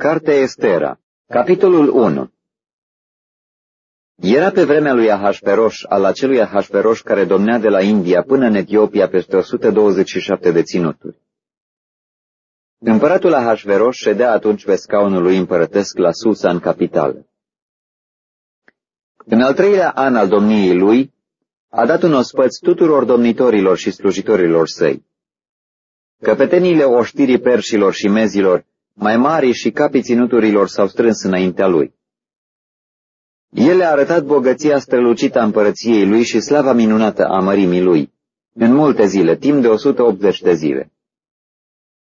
Cartea Estera, capitolul 1 Era pe vremea lui Ahasperoș, al acelui Ahasperoș care domnea de la India până în Etiopia peste 127 de ținuturi. Împăratul Ahasveroș ședea atunci pe scaunul lui împărătesc la Susa, în capitală. În al treilea an al domniei lui, a dat un ospăț tuturor domnitorilor și slujitorilor săi. Căpeteniile oștirii perșilor și mezilor, mai mari și capii ținuturilor s-au strâns înaintea lui. El a arătat bogăția strălucită a împărăției lui și slava minunată a mărimii lui, în multe zile, timp de 180 de zile.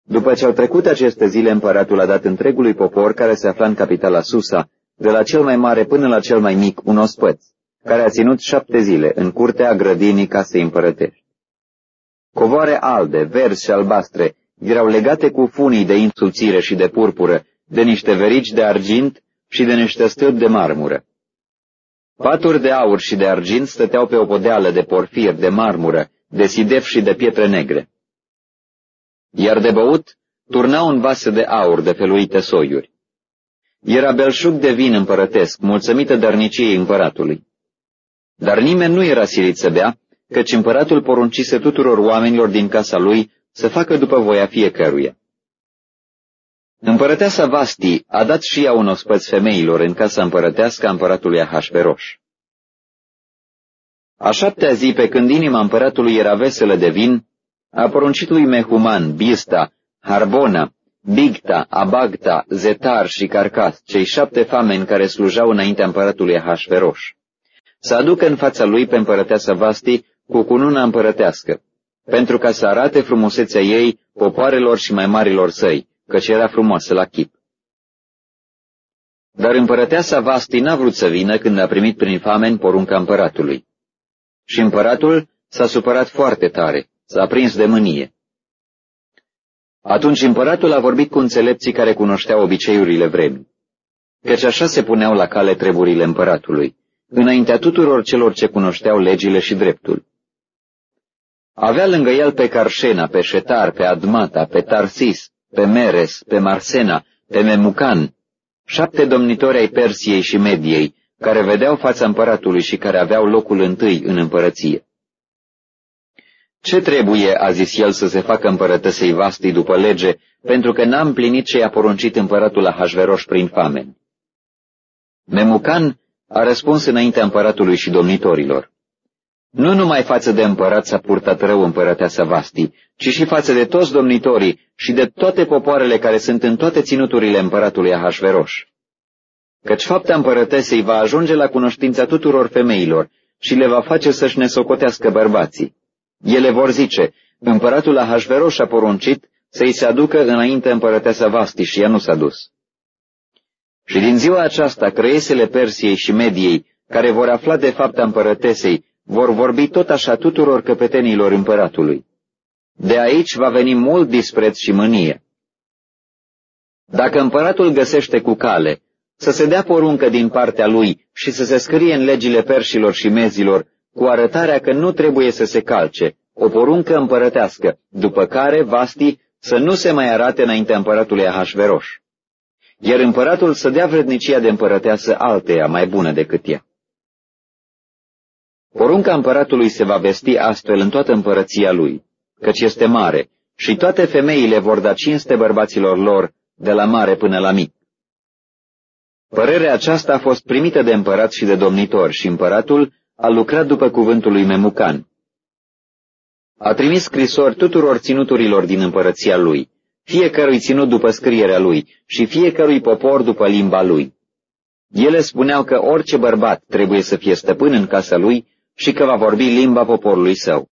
După ce au trecut aceste zile, împăratul a dat întregului popor care se afla în capitala Susa, de la cel mai mare până la cel mai mic, un ospăț, care a ținut șapte zile în curtea grădinii casei împărătești. Covoare albe, verzi și albastre erau legate cu funii de insulțire și de purpură, de niște verici de argint și de niște stâlpi de marmură. Paturi de aur și de argint stăteau pe o podeală de porfir, de marmură, de sidef și de pietre negre. Iar de băut turnau în vase de aur de feluite soiuri. Era belșug de vin împărătesc, mulțumită dărniciei împăratului. Dar nimeni nu era silit să bea, căci împăratul poruncise tuturor oamenilor din casa lui să facă după voia fiecăruia. Împărăteasa Vasti a dat și ea un ospăț femeilor în casa împărătească a împăratului Ahasveroș. A șaptea zi, pe când inima împăratului era veselă de vin, a poruncit lui Mehuman, Bista, Harbona, Bigta, Abagta, Zetar și Carcas, cei șapte fameni care slujau înaintea împăratului Ahasveroș, să aducă în fața lui pe împărăteasa Vasti cu cununa împărătească, pentru ca să arate frumusețea ei popoarelor și mai marilor săi, căci era frumoasă la chip. Dar împărăteasa Vasti n-a vrut să vină când a primit prin fameni porunca împăratului. Și împăratul s-a supărat foarte tare, s-a prins de mânie. Atunci împăratul a vorbit cu înțelepții care cunoșteau obiceiurile vremii, căci așa se puneau la cale treburile împăratului, înaintea tuturor celor ce cunoșteau legile și dreptul. Avea lângă el pe Carșena, pe Șetar, pe Admata, pe Tarsis, pe Meres, pe Marsena, pe Memucan, șapte domnitori ai Persiei și Mediei, care vedeau fața împăratului și care aveau locul întâi în împărăție. Ce trebuie, a zis el, să se facă împărătăsei Vasti după lege, pentru că n-am plinit ce i-a poruncit împăratul la Hașveroș prin famen? Memucan a răspuns înaintea împăratului și domnitorilor. Nu numai față de împărat s-a purtat rău împărăteasa Vasti, ci și față de toți domnitorii și de toate popoarele care sunt în toate ținuturile împăratului Ahasveroș. Căci fapta împărătesei va ajunge la cunoștința tuturor femeilor și le va face să-și nesocotească bărbații. Ele vor zice, împăratul Ahasveroș a poruncit să-i se aducă înainte împărăteasa Vasti și ea nu s-a dus. Și din ziua aceasta, crăiesele Persiei și Mediei, care vor afla de fapta împărătesei, vor vorbi tot așa tuturor căpetenilor împăratului. De aici va veni mult dispreț și mânie. Dacă împăratul găsește cu cale să se dea poruncă din partea lui și să se scrie în legile perșilor și mezilor cu arătarea că nu trebuie să se calce, o poruncă împărătească, după care Vasti să nu se mai arate înaintea împăratului Ahasveroș, iar împăratul să dea vrednicia de împărăteasă alteia mai bună decât ea. Porunca împăratului se va vesti astfel în toată împărăția lui, căci este mare, și toate femeile vor da cinste bărbaților lor, de la mare până la mic. Părerea aceasta a fost primită de împărat și de domnitor și împăratul a lucrat după cuvântul lui Memucan. A trimis scrisori tuturor ținuturilor din împărăția lui, fiecărui ținut după scrierea lui și fiecărui popor după limba lui. Ele spuneau că orice bărbat trebuie să fie stăpân în casa lui și că va vorbi limba poporului său.